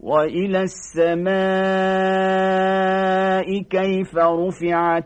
وإلى السماء كيف رفعت